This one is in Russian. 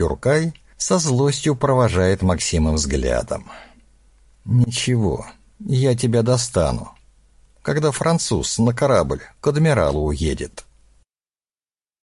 Тюркай со злостью провожает Максима взглядом. «Ничего, я тебя достану, когда француз на корабль к адмиралу уедет».